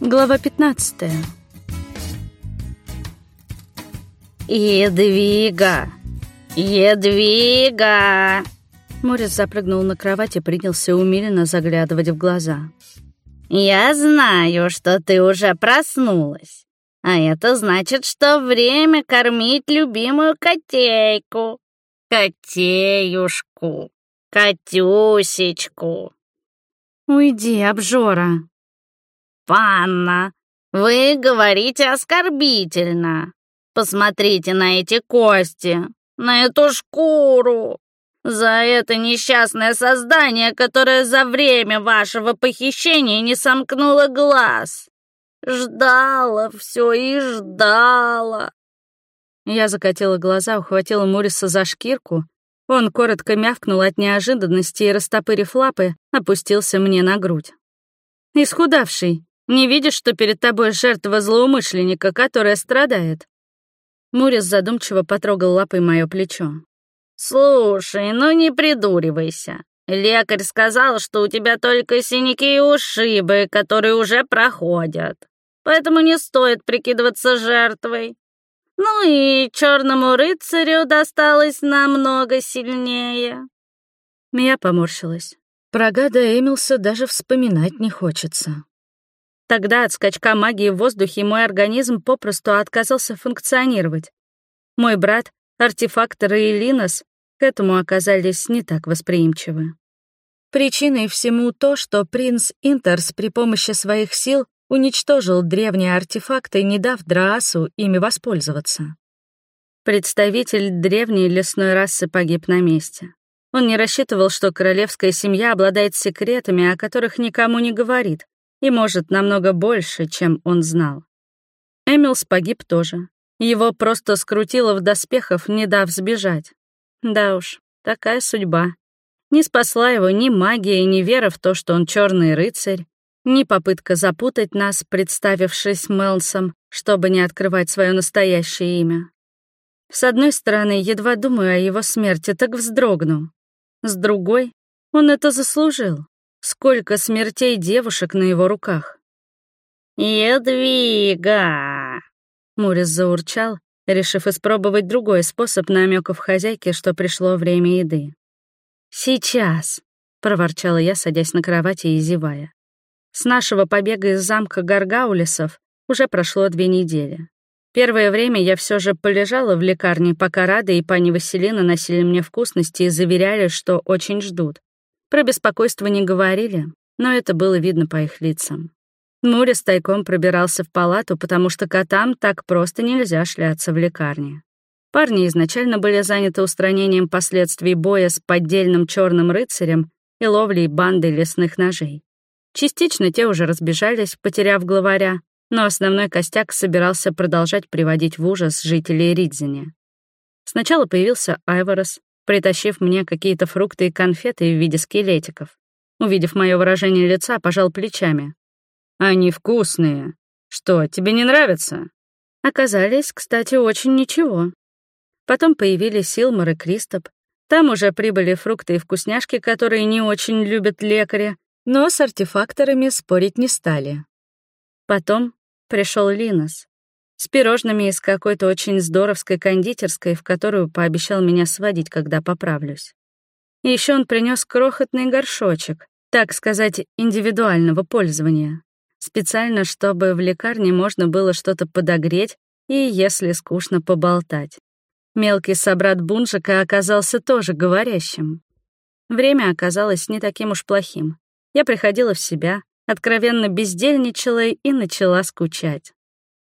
Глава 15 «Едвига! Едвига!» Морис запрыгнул на кровать и принялся умиленно заглядывать в глаза. «Я знаю, что ты уже проснулась, а это значит, что время кормить любимую котейку, котеюшку, котюсечку». «Уйди, обжора!» «Панна, вы говорите оскорбительно. Посмотрите на эти кости, на эту шкуру. За это несчастное создание, которое за время вашего похищения не сомкнуло глаз. Ждала все и ждала». Я закатила глаза, ухватила Мориса за шкирку. Он коротко мявкнул от неожиданности и, растопырив лапы, опустился мне на грудь. «Исхудавший, не видишь, что перед тобой жертва злоумышленника, которая страдает?» Мурис задумчиво потрогал лапой мое плечо. «Слушай, ну не придуривайся. Лекарь сказал, что у тебя только синяки и ушибы, которые уже проходят. Поэтому не стоит прикидываться жертвой. Ну и черному рыцарю досталось намного сильнее». Я поморщилась. Про гада Эмилса даже вспоминать не хочется. Тогда от скачка магии в воздухе мой организм попросту отказался функционировать. Мой брат, артефактор и Линос к этому оказались не так восприимчивы. Причиной всему то, что принц Интерс при помощи своих сил уничтожил древние артефакты, не дав Драасу ими воспользоваться. Представитель древней лесной расы погиб на месте. Он не рассчитывал, что королевская семья обладает секретами, о которых никому не говорит, и может намного больше, чем он знал. Эмилс погиб тоже. Его просто скрутило в доспехов, не дав сбежать. Да уж, такая судьба. Не спасла его ни магия, ни вера в то, что он черный рыцарь, ни попытка запутать нас, представившись Мелсом, чтобы не открывать свое настоящее имя. С одной стороны, едва думаю о его смерти, так вздрогну. С другой, он это заслужил. Сколько смертей девушек на его руках. «Едвига!» Мурис заурчал, решив испробовать другой способ намеков хозяйки, что пришло время еды. «Сейчас!» — проворчала я, садясь на кровати и зевая. С нашего побега из замка Гаргаулисов уже прошло две недели. Первое время я все же полежала в лекарне, пока Рада и пани Василина носили мне вкусности и заверяли, что очень ждут. Про беспокойство не говорили, но это было видно по их лицам. Мурис тайком пробирался в палату, потому что котам так просто нельзя шляться в лекарне. Парни изначально были заняты устранением последствий боя с поддельным черным рыцарем и ловлей банды лесных ножей. Частично те уже разбежались, потеряв главаря, но основной костяк собирался продолжать приводить в ужас жителей Ридзине. Сначала появился Айворос, притащив мне какие-то фрукты и конфеты в виде скелетиков. Увидев мое выражение лица, пожал плечами. «Они вкусные. Что, тебе не нравятся?» Оказались, кстати, очень ничего. Потом появились Силмар и Кристоп. Там уже прибыли фрукты и вкусняшки, которые не очень любят лекари, но с артефакторами спорить не стали. Потом пришел Линос с пирожными из какой-то очень здоровской кондитерской, в которую пообещал меня сводить, когда поправлюсь. Еще он принес крохотный горшочек, так сказать, индивидуального пользования, специально, чтобы в лекарне можно было что-то подогреть и, если скучно, поболтать. Мелкий собрат Бунжика оказался тоже говорящим. Время оказалось не таким уж плохим. Я приходила в себя, откровенно бездельничала и начала скучать.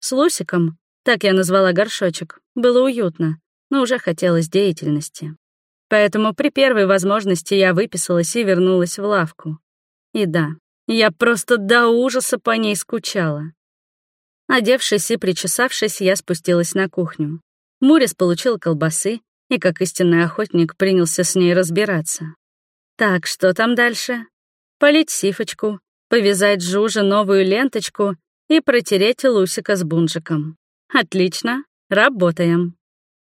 С Лусиком, так я назвала горшочек, было уютно, но уже хотелось деятельности. Поэтому при первой возможности я выписалась и вернулась в лавку. И да, я просто до ужаса по ней скучала. Одевшись и причесавшись, я спустилась на кухню. Мурис получил колбасы и, как истинный охотник, принялся с ней разбираться. Так, что там дальше? Полить сифочку, повязать Жуже новую ленточку и протереть Лусика с бунжиком. Отлично, работаем.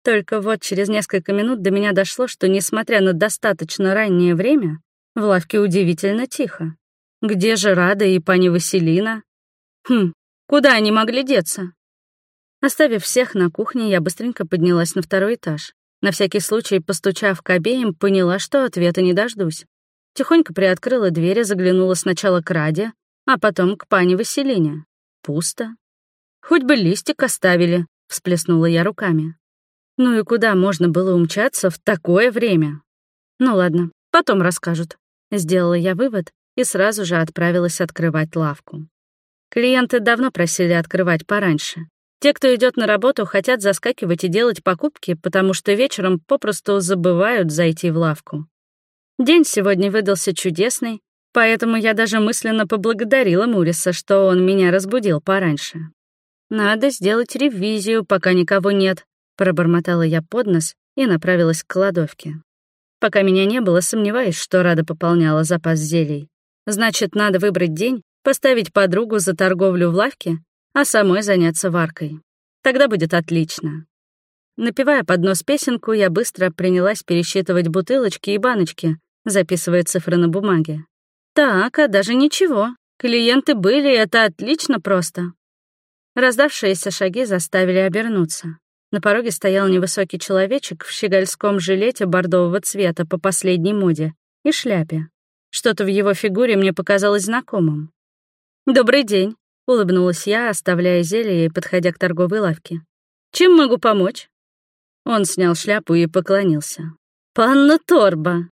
Только вот через несколько минут до меня дошло, что, несмотря на достаточно раннее время, в лавке удивительно тихо. Где же Рада и пани Василина? Хм, куда они могли деться? Оставив всех на кухне, я быстренько поднялась на второй этаж. На всякий случай, постучав к обеим, поняла, что ответа не дождусь. Тихонько приоткрыла дверь и заглянула сначала к Раде, а потом к пане Василине. Пусто. Хоть бы листик оставили, всплеснула я руками. Ну и куда можно было умчаться в такое время? Ну ладно, потом расскажут. Сделала я вывод и сразу же отправилась открывать лавку. Клиенты давно просили открывать пораньше. Те, кто идет на работу, хотят заскакивать и делать покупки, потому что вечером попросту забывают зайти в лавку. День сегодня выдался чудесный, поэтому я даже мысленно поблагодарила Муриса, что он меня разбудил пораньше. «Надо сделать ревизию, пока никого нет», — пробормотала я под нос и направилась к кладовке. Пока меня не было, сомневаюсь, что Рада пополняла запас зелий. Значит, надо выбрать день, поставить подругу за торговлю в лавке а самой заняться варкой. Тогда будет отлично. Напевая под нос песенку, я быстро принялась пересчитывать бутылочки и баночки, записывая цифры на бумаге. Так, а даже ничего. Клиенты были, это отлично просто. Раздавшиеся шаги заставили обернуться. На пороге стоял невысокий человечек в щегольском жилете бордового цвета по последней моде и шляпе. Что-то в его фигуре мне показалось знакомым. «Добрый день», — улыбнулась я, оставляя зелье и подходя к торговой лавке. «Чем могу помочь?» Он снял шляпу и поклонился. «Панна Торба!»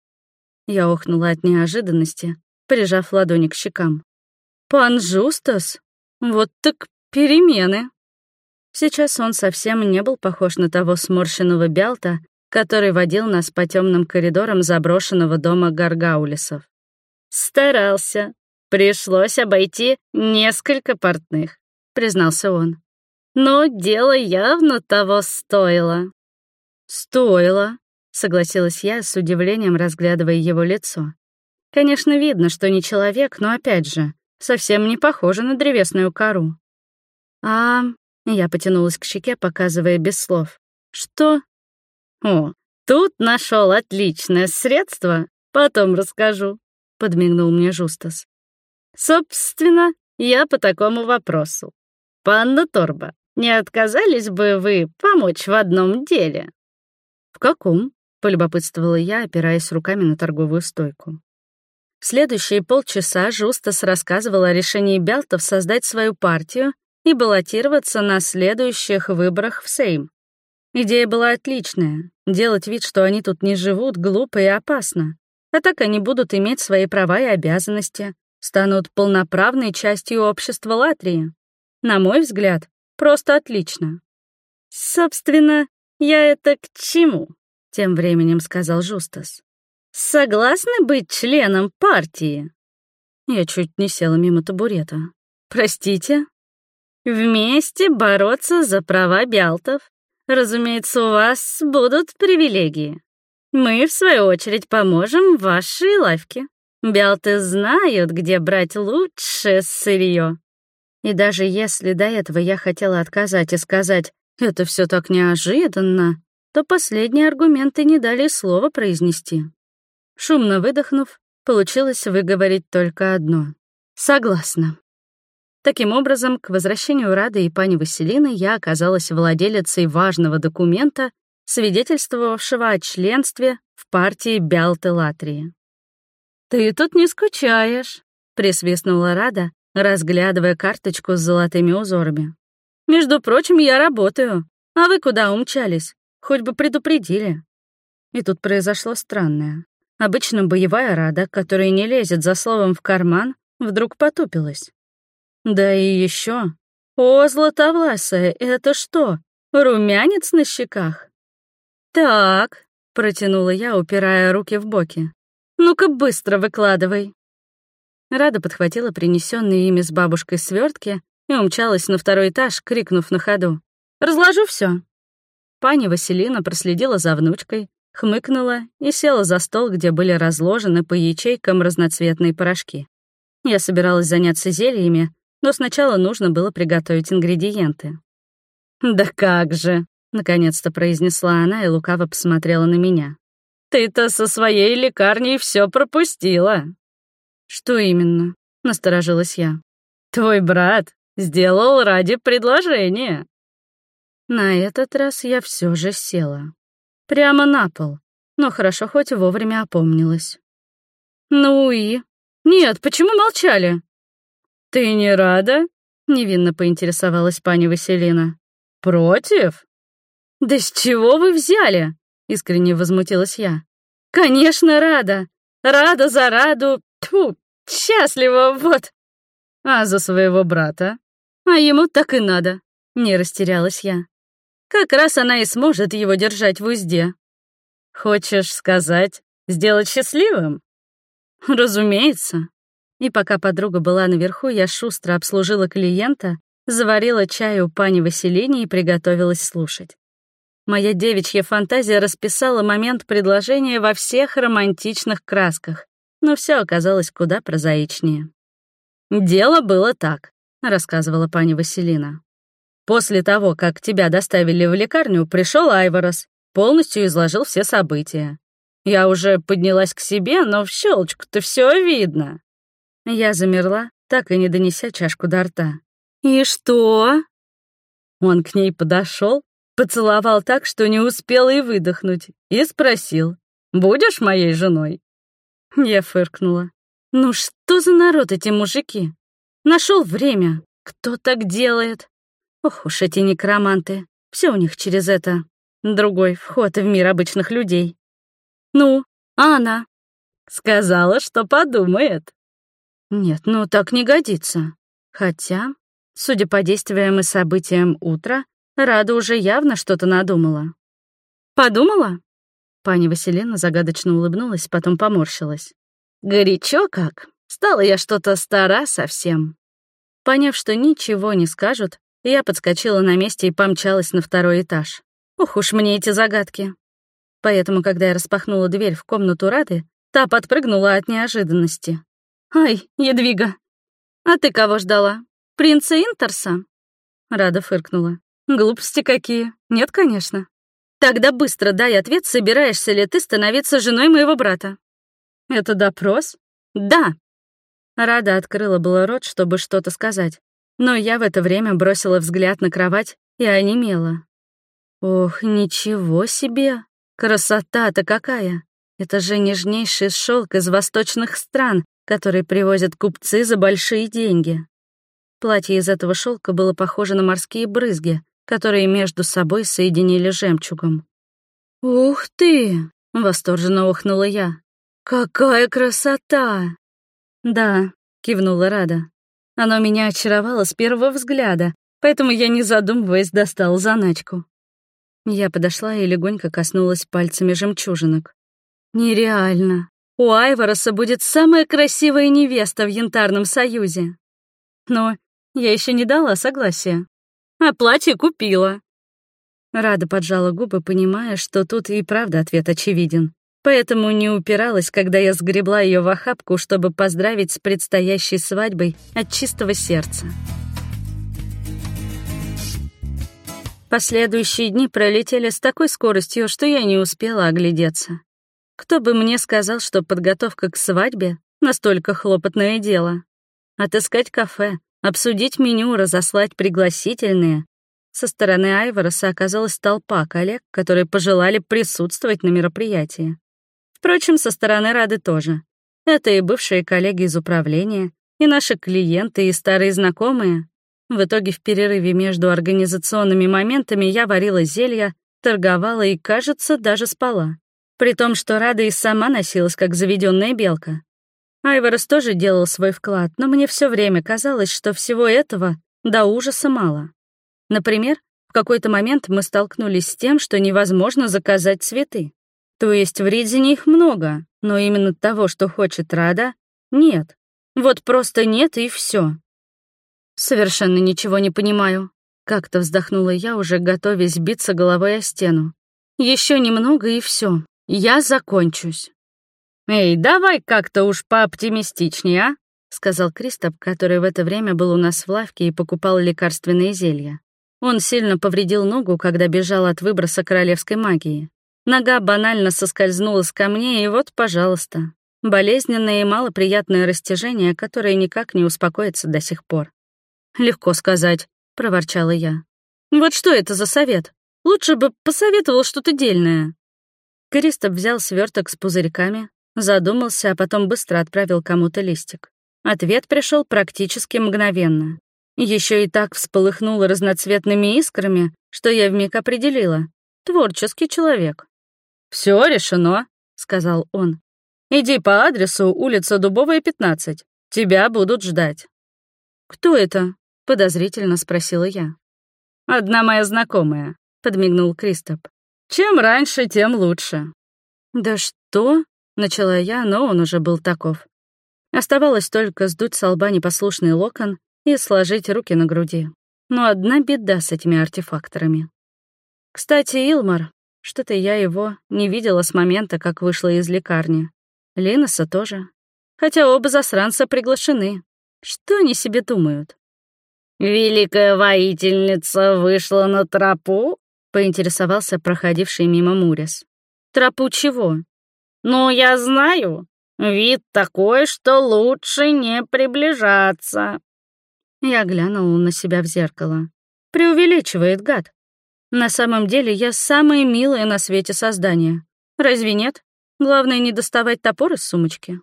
Я охнула от неожиданности, прижав ладони к щекам. «Пан Жустас? Вот так перемены!» Сейчас он совсем не был похож на того сморщенного Бялта, который водил нас по темным коридорам заброшенного дома Гаргаулисов. «Старался», Пришлось обойти несколько портных, признался он. Но дело явно того стоило. Стоило, согласилась я с удивлением, разглядывая его лицо. Конечно, видно, что не человек, но опять же, совсем не похоже на древесную кору. А я потянулась к щеке, показывая без слов. Что? О, тут нашел отличное средство, потом расскажу, подмигнул мне Жустас. Собственно, я по такому вопросу. Панна Торба, не отказались бы вы помочь в одном деле? В каком? полюбопытствовала я, опираясь руками на торговую стойку. Следующие полчаса Жустас рассказывал о решении Белтов создать свою партию и баллотироваться на следующих выборах в Сейм. Идея была отличная. Делать вид, что они тут не живут, глупо и опасно. А так они будут иметь свои права и обязанности, станут полноправной частью общества Латрии. На мой взгляд, просто отлично. Собственно, я это к чему? Тем временем сказал Жустас. Согласны быть членом партии? Я чуть не села мимо табурета. Простите? Вместе бороться за права бялтов. Разумеется, у вас будут привилегии. Мы, в свою очередь, поможем вашей лавке. Белты знают, где брать лучшее сырье. И даже если до этого я хотела отказать и сказать «это все так неожиданно», то последние аргументы не дали слова произнести. Шумно выдохнув, получилось выговорить только одно — «согласна». Таким образом, к возвращению Рады и пани Василины я оказалась владелицей важного документа, свидетельствовавшего о членстве в партии Бялты Латрии. «Ты тут не скучаешь», — присвистнула Рада, разглядывая карточку с золотыми узорами. «Между прочим, я работаю. А вы куда умчались? Хоть бы предупредили». И тут произошло странное. Обычно боевая Рада, которая не лезет за словом в карман, вдруг потупилась. Да и еще. О, златовласая, это что, румянец на щеках? Так, протянула я, упирая руки в боки. Ну-ка быстро выкладывай. Рада подхватила принесенные ими с бабушкой свертки и умчалась на второй этаж, крикнув на ходу. «Разложу все. Паня Василина проследила за внучкой, хмыкнула и села за стол, где были разложены по ячейкам разноцветные порошки. Я собиралась заняться зельями, но сначала нужно было приготовить ингредиенты. «Да как же!» — наконец-то произнесла она и лукаво посмотрела на меня. Ты-то со своей лекарней все пропустила. Что именно? Насторожилась я. Твой брат Сделал ради предложения». На этот раз я все же села. Прямо на пол, но хорошо хоть вовремя опомнилась. «Ну и? Нет, почему молчали?» «Ты не рада?» — невинно поинтересовалась пани Василина. «Против?» «Да с чего вы взяли?» — искренне возмутилась я. «Конечно, рада. Рада за раду. Тьфу, счастлива, вот». «А за своего брата?» «А ему так и надо», — не растерялась я. «Как раз она и сможет его держать в узде». «Хочешь сказать, сделать счастливым?» «Разумеется». И пока подруга была наверху, я шустро обслужила клиента, заварила чай у пани Василини и приготовилась слушать. Моя девичья фантазия расписала момент предложения во всех романтичных красках, но все оказалось куда прозаичнее. «Дело было так», — рассказывала пани Василина. «После того, как тебя доставили в лекарню, пришел Айворос, полностью изложил все события. Я уже поднялась к себе, но в щелочку-то все видно». Я замерла, так и не донеся чашку до рта. «И что?» Он к ней подошел, Поцеловал так, что не успел и выдохнуть, и спросил, «Будешь моей женой?» Я фыркнула. «Ну что за народ эти мужики? Нашел время. Кто так делает? Ох уж эти некроманты. Все у них через это. Другой вход в мир обычных людей. Ну, а она?» Сказала, что подумает. Нет, ну так не годится. Хотя, судя по действиям и событиям утра, Рада уже явно что-то надумала. «Подумала?» Пани Василена загадочно улыбнулась, потом поморщилась. «Горячо как? Стала я что-то стара совсем». Поняв, что ничего не скажут, я подскочила на месте и помчалась на второй этаж. Ух уж мне эти загадки. Поэтому, когда я распахнула дверь в комнату Рады, та подпрыгнула от неожиданности. «Ай, Едвига, а ты кого ждала? Принца Интерса?» Рада фыркнула. Глупости какие. Нет, конечно. Тогда быстро дай ответ, собираешься ли ты становиться женой моего брата. Это допрос? Да. Рада открыла было рот, чтобы что-то сказать, но я в это время бросила взгляд на кровать и онемела. Ох, ничего себе! Красота-то какая! Это же нежнейший шелк из восточных стран, который привозят купцы за большие деньги. Платье из этого шелка было похоже на морские брызги, которые между собой соединили жемчугом. «Ух ты!» — восторженно ухнула я. «Какая красота!» «Да», — кивнула Рада. «Оно меня очаровало с первого взгляда, поэтому я, не задумываясь, достала заначку». Я подошла и легонько коснулась пальцами жемчужинок. «Нереально! У Айвороса будет самая красивая невеста в Янтарном Союзе!» Но я еще не дала согласия а платье купила». Рада поджала губы, понимая, что тут и правда ответ очевиден. Поэтому не упиралась, когда я сгребла ее в охапку, чтобы поздравить с предстоящей свадьбой от чистого сердца. Последующие дни пролетели с такой скоростью, что я не успела оглядеться. Кто бы мне сказал, что подготовка к свадьбе — настолько хлопотное дело. Отыскать кафе, обсудить меню, разослать пригласительные. Со стороны Айвороса оказалась толпа коллег, которые пожелали присутствовать на мероприятии. Впрочем, со стороны Рады тоже. Это и бывшие коллеги из управления, и наши клиенты, и старые знакомые. В итоге в перерыве между организационными моментами я варила зелья, торговала и, кажется, даже спала. При том, что Рада и сама носилась, как заведенная белка. Айворос тоже делал свой вклад, но мне все время казалось, что всего этого до ужаса мало. Например, в какой-то момент мы столкнулись с тем, что невозможно заказать цветы. То есть в Ридзине их много, но именно того, что хочет Рада, нет. Вот просто нет и все. Совершенно ничего не понимаю. Как-то вздохнула я, уже готовясь биться головой о стену. Еще немного и все. Я закончусь. «Эй, давай как-то уж пооптимистичнее, а?» — сказал Кристоп, который в это время был у нас в лавке и покупал лекарственные зелья. Он сильно повредил ногу, когда бежал от выброса королевской магии. Нога банально соскользнула с камней, и вот, пожалуйста, болезненное и малоприятное растяжение, которое никак не успокоится до сих пор. Легко сказать, проворчала я. Вот что это за совет? Лучше бы посоветовал что-то дельное. Кристоп взял сверток с пузырьками, задумался, а потом быстро отправил кому-то листик. Ответ пришел практически мгновенно. Еще и так всполыхнуло разноцветными искрами, что я вмиг определила. Творческий человек. Все решено», — сказал он. «Иди по адресу улица Дубовая, 15. Тебя будут ждать». «Кто это?» — подозрительно спросила я. «Одна моя знакомая», — подмигнул Кристоп. «Чем раньше, тем лучше». «Да что?» — начала я, но он уже был таков. Оставалось только сдуть с лба непослушный локон и сложить руки на груди. Но одна беда с этими артефакторами. Кстати, Илмар, что-то я его не видела с момента, как вышла из лекарни. Линоса тоже. Хотя оба засранца приглашены. Что они себе думают? «Великая воительница вышла на тропу?» — поинтересовался проходивший мимо Мурис. «Тропу чего?» «Ну, я знаю. Вид такой, что лучше не приближаться». Я глянула на себя в зеркало. Преувеличивает гад. На самом деле я самое милое на свете создание. Разве нет? Главное не доставать топор из сумочки.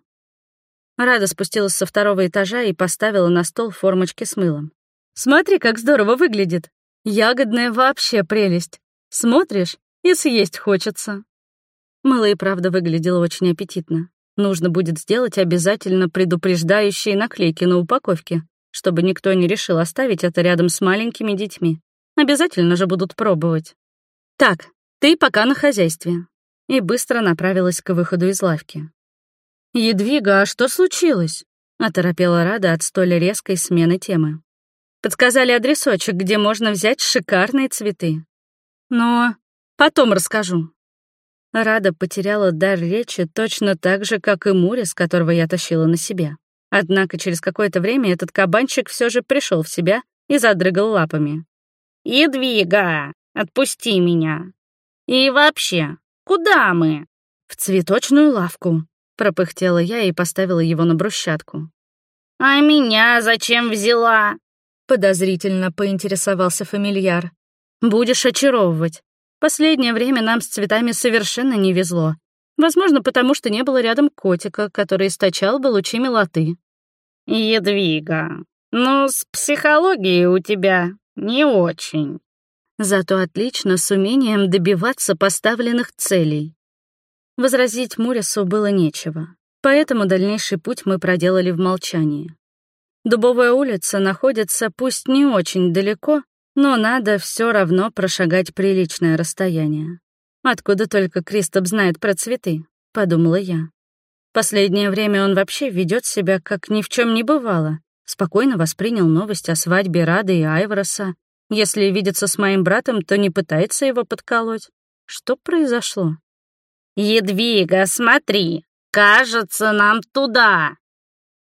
Рада спустилась со второго этажа и поставила на стол формочки с мылом. «Смотри, как здорово выглядит. Ягодная вообще прелесть. Смотришь, и съесть хочется». Мыло и правда выглядело очень аппетитно. Нужно будет сделать обязательно предупреждающие наклейки на упаковке, чтобы никто не решил оставить это рядом с маленькими детьми. Обязательно же будут пробовать. Так, ты пока на хозяйстве. И быстро направилась к выходу из лавки. «Едвига, а что случилось?» — оторопела Рада от столь резкой смены темы. «Подсказали адресочек, где можно взять шикарные цветы. Но потом расскажу». Рада потеряла дар речи точно так же, как и Мурис, которого я тащила на себе. Однако через какое-то время этот кабанчик все же пришел в себя и задрыгал лапами. «Едвига, отпусти меня. И вообще, куда мы?» «В цветочную лавку», — пропыхтела я и поставила его на брусчатку. «А меня зачем взяла?» — подозрительно поинтересовался фамильяр. «Будешь очаровывать. Последнее время нам с цветами совершенно не везло. Возможно, потому что не было рядом котика, который источал бы лучи милоты». «Едвига, ну, с психологией у тебя не очень. Зато отлично с умением добиваться поставленных целей. Возразить Мурису было нечего, поэтому дальнейший путь мы проделали в молчании. Дубовая улица находится пусть не очень далеко, но надо все равно прошагать приличное расстояние. Откуда только Кристоп знает про цветы, подумала я. Последнее время он вообще ведет себя, как ни в чем не бывало, Спокойно воспринял новость о свадьбе Рады и Айвороса. Если видится с моим братом, то не пытается его подколоть. Что произошло? «Едвига, смотри! Кажется, нам туда!»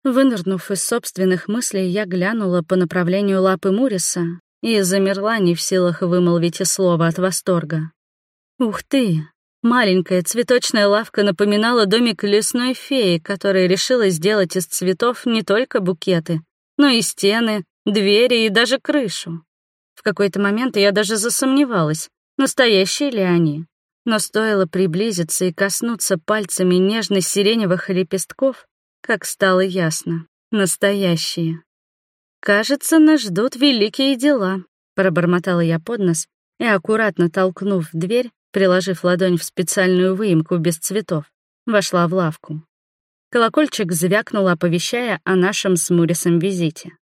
Вынырнув из собственных мыслей, я глянула по направлению лапы Муриса и замерла не в силах вымолвить и слова от восторга. «Ух ты! Маленькая цветочная лавка напоминала домик лесной феи, которая решила сделать из цветов не только букеты, но и стены, двери и даже крышу. В какой-то момент я даже засомневалась, настоящие ли они. Но стоило приблизиться и коснуться пальцами нежно-сиреневых лепестков, как стало ясно — настоящие. «Кажется, нас ждут великие дела», — пробормотала я под нос и, аккуратно толкнув дверь, приложив ладонь в специальную выемку без цветов, вошла в лавку. Колокольчик звякнул, оповещая о нашем с Мурисом визите.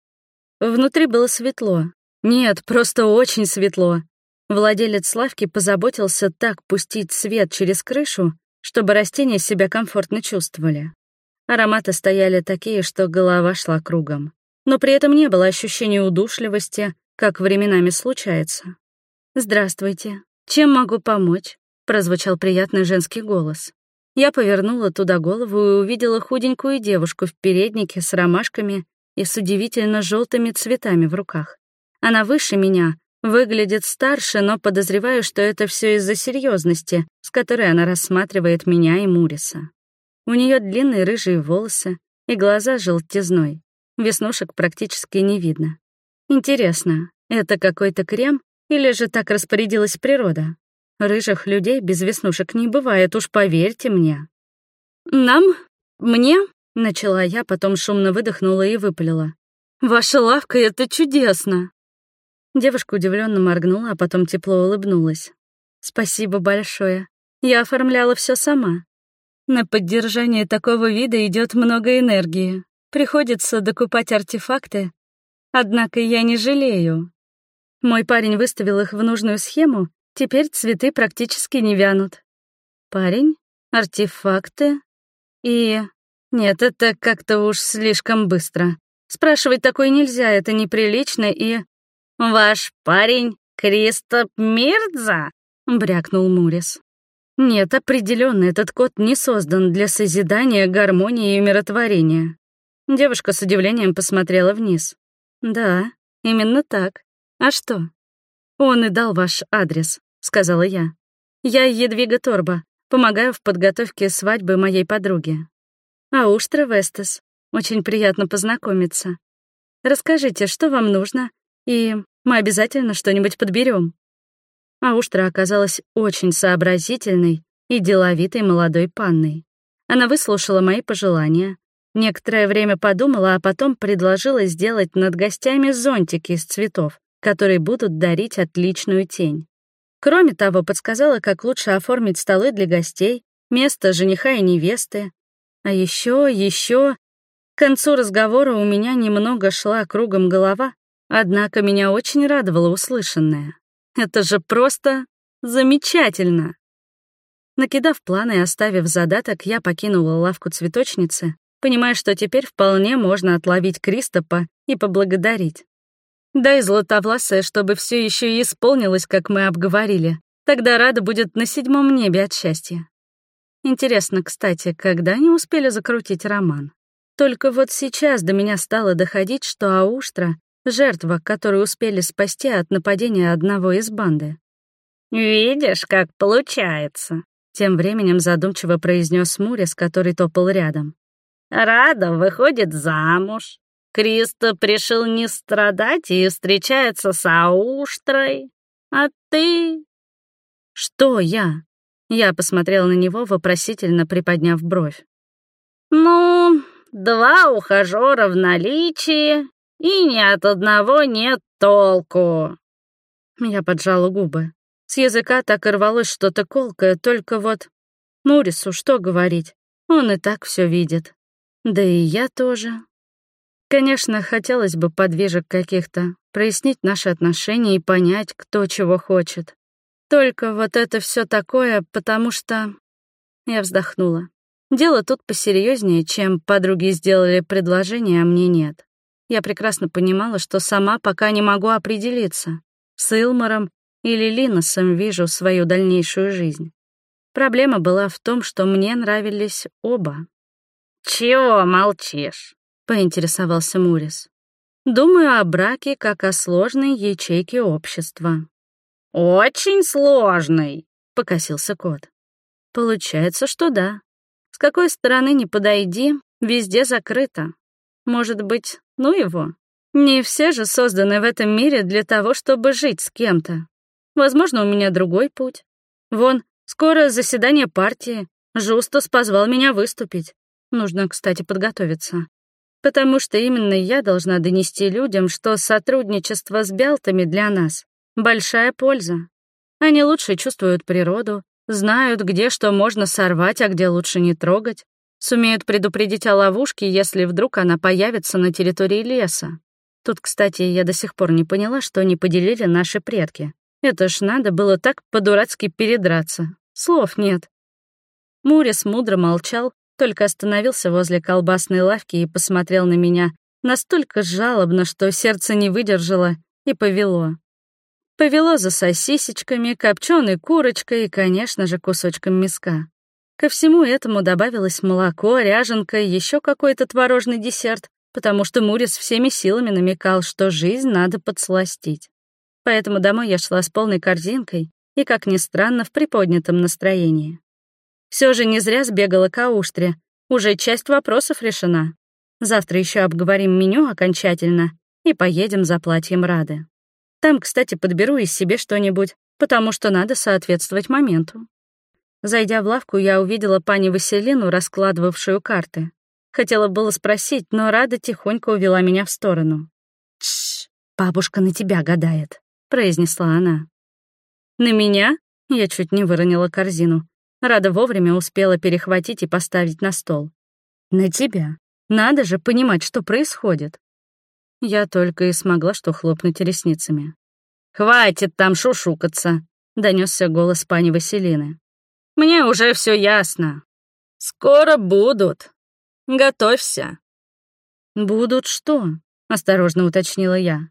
Внутри было светло. Нет, просто очень светло. Владелец лавки позаботился так пустить свет через крышу, чтобы растения себя комфортно чувствовали. Ароматы стояли такие, что голова шла кругом. Но при этом не было ощущения удушливости, как временами случается. «Здравствуйте. Чем могу помочь?» — прозвучал приятный женский голос. Я повернула туда голову и увидела худенькую девушку в переднике с ромашками и с удивительно желтыми цветами в руках. Она выше меня, выглядит старше, но подозреваю, что это все из-за серьезности, с которой она рассматривает меня и Муриса. У нее длинные рыжие волосы и глаза желтизной. Веснушек практически не видно. Интересно, это какой-то крем или же так распорядилась природа? Рыжих людей без веснушек не бывает, уж поверьте мне. «Нам? Мне?» — начала я, потом шумно выдохнула и выпалила. «Ваша лавка — это чудесно!» Девушка удивленно моргнула, а потом тепло улыбнулась. «Спасибо большое. Я оформляла все сама. На поддержание такого вида идет много энергии. Приходится докупать артефакты. Однако я не жалею. Мой парень выставил их в нужную схему, теперь цветы практически не вянут. Парень, артефакты и... Нет, это как-то уж слишком быстро. Спрашивать такое нельзя, это неприлично и... «Ваш парень Кристоп Мирдза?» — брякнул Мурис. «Нет, определенно этот кот не создан для созидания, гармонии и умиротворения». Девушка с удивлением посмотрела вниз. «Да, именно так. А что?» «Он и дал ваш адрес», — сказала я. «Я Едвига Торба, помогаю в подготовке свадьбы моей подруги. А Уштра Вестес. Очень приятно познакомиться. Расскажите, что вам нужно, и мы обязательно что-нибудь подберем. Ауштра оказалась очень сообразительной и деловитой молодой панной. Она выслушала мои пожелания, некоторое время подумала, а потом предложила сделать над гостями зонтики из цветов, которые будут дарить отличную тень. Кроме того, подсказала, как лучше оформить столы для гостей, место жениха и невесты. А еще, еще. К концу разговора у меня немного шла кругом голова, Однако меня очень радовало услышанное. Это же просто замечательно. Накидав планы и оставив задаток, я покинула лавку цветочницы, понимая, что теперь вполне можно отловить Кристопа и поблагодарить. Да и златовласая, чтобы все еще и исполнилось, как мы обговорили. Тогда Рада будет на седьмом небе от счастья. Интересно, кстати, когда они успели закрутить роман? Только вот сейчас до меня стало доходить, что Ауштра Жертва, которую успели спасти от нападения одного из банды. «Видишь, как получается», — тем временем задумчиво произнес Мурис, который топал рядом. «Рада выходит замуж. Кристо пришел не страдать и встречается с Ауштрой. А ты...» «Что я?» Я посмотрела на него, вопросительно приподняв бровь. «Ну, два ухажера в наличии, и ни от одного нет толку». Я поджала губы. С языка так и рвалось что-то колкое, только вот... Мурису что говорить? Он и так все видит. Да и я тоже. Конечно, хотелось бы подвижек каких-то, прояснить наши отношения и понять, кто чего хочет. Только вот это все такое, потому что... Я вздохнула. Дело тут посерьезнее, чем подруги сделали предложение, а мне нет. Я прекрасно понимала, что сама пока не могу определиться, с Илмаром или Линосом вижу свою дальнейшую жизнь. Проблема была в том, что мне нравились оба. «Чего молчишь?» — поинтересовался Мурис. «Думаю о браке как о сложной ячейке общества». «Очень сложный», — покосился кот. «Получается, что да. С какой стороны не подойди, везде закрыто. Может быть, ну его. Не все же созданы в этом мире для того, чтобы жить с кем-то. Возможно, у меня другой путь. Вон, скоро заседание партии. Жустус позвал меня выступить. Нужно, кстати, подготовиться. Потому что именно я должна донести людям, что сотрудничество с Белтами для нас — большая польза. Они лучше чувствуют природу, знают, где что можно сорвать, а где лучше не трогать. Сумеют предупредить о ловушке, если вдруг она появится на территории леса. Тут, кстати, я до сих пор не поняла, что не поделили наши предки. Это ж надо было так по-дурацки передраться. Слов нет. Мурис мудро молчал, только остановился возле колбасной лавки и посмотрел на меня настолько жалобно, что сердце не выдержало и повело. Повело за сосисечками, копченой курочкой и, конечно же, кусочком мяска. Ко всему этому добавилось молоко, ряженка и еще какой-то творожный десерт, потому что Мурис всеми силами намекал, что жизнь надо подсластить. Поэтому домой я шла с полной корзинкой и, как ни странно, в приподнятом настроении. Все же не зря сбегала к Ауштре, уже часть вопросов решена. Завтра еще обговорим меню окончательно, и поедем за платьем Рады. Там, кстати, подберу из себе что-нибудь, потому что надо соответствовать моменту. Зайдя в лавку, я увидела пани Василину, раскладывавшую карты. Хотела было спросить, но Рада тихонько увела меня в сторону. «Тш, бабушка на тебя гадает», — произнесла она. «На меня?» — я чуть не выронила корзину. Рада вовремя успела перехватить и поставить на стол. «На тебя. Надо же понимать, что происходит». Я только и смогла что хлопнуть ресницами. «Хватит там шушукаться», — донесся голос пани Василины. «Мне уже все ясно. Скоро будут. Готовься». «Будут что?» — осторожно уточнила я.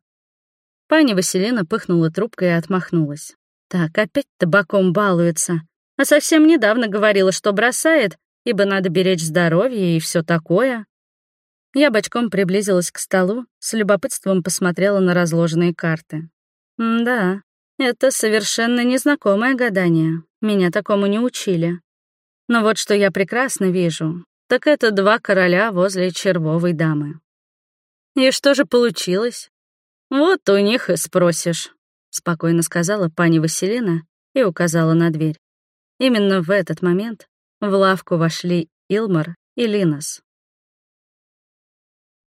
Пани Василина пыхнула трубкой и отмахнулась. Так, опять табаком балуется. А совсем недавно говорила, что бросает, ибо надо беречь здоровье и все такое. Я бочком приблизилась к столу, с любопытством посмотрела на разложенные карты. Да, это совершенно незнакомое гадание. Меня такому не учили. Но вот что я прекрасно вижу, так это два короля возле червовой дамы. И что же получилось? Вот у них и спросишь, спокойно сказала пани Василина и указала на дверь. Именно в этот момент в лавку вошли Илмар и Линос.